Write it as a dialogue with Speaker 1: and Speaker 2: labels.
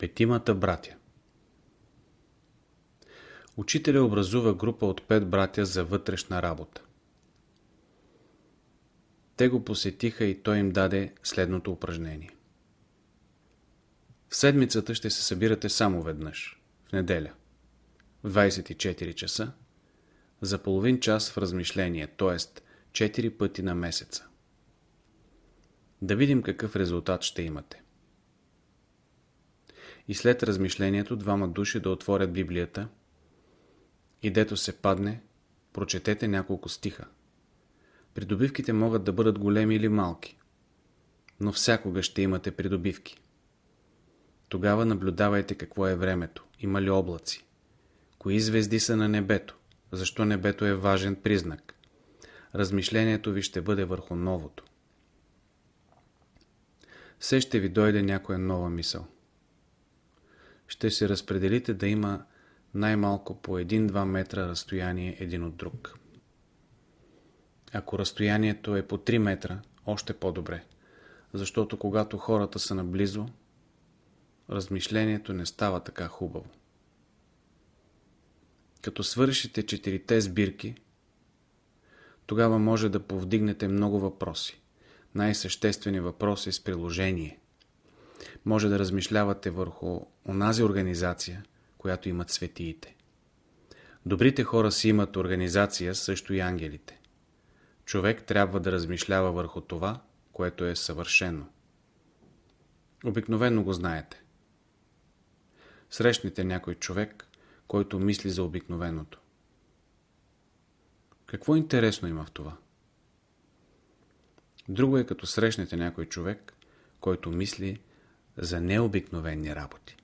Speaker 1: Петимата братя Учителя образува група от пет братя за вътрешна работа. Те го посетиха и той им даде следното упражнение. В седмицата ще се събирате само веднъж, в неделя, в 24 часа, за половин час в размишление, т.е. 4 пъти на месеца. Да видим какъв резултат ще имате. И след размишлението двама души да отворят Библията и дето се падне, прочетете няколко стиха. Придобивките могат да бъдат големи или малки, но всякога ще имате придобивки. Тогава наблюдавайте какво е времето, има ли облаци, кои звезди са на небето, защо небето е важен признак. Размишлението ви ще бъде върху новото. Все ще ви дойде някоя нова мисъл. Ще се разпределите да има най-малко по 1-2 метра разстояние един от друг. Ако разстоянието е по 3 метра, още по-добре, защото когато хората са наблизо, размишлението не става така хубаво. Като свършите четирите сбирки, тогава може да повдигнете много въпроси. Най-съществени въпроси с приложение. Може да размишлявате върху онази организация, която имат светиите. Добрите хора си имат организация, също и ангелите. Човек трябва да размишлява върху това, което е съвършено. Обикновено го знаете. Срещнете някой човек, който мисли за обикновеното. Какво интересно има в това? Друго е като срещнете някой човек, който мисли за необикновени работи.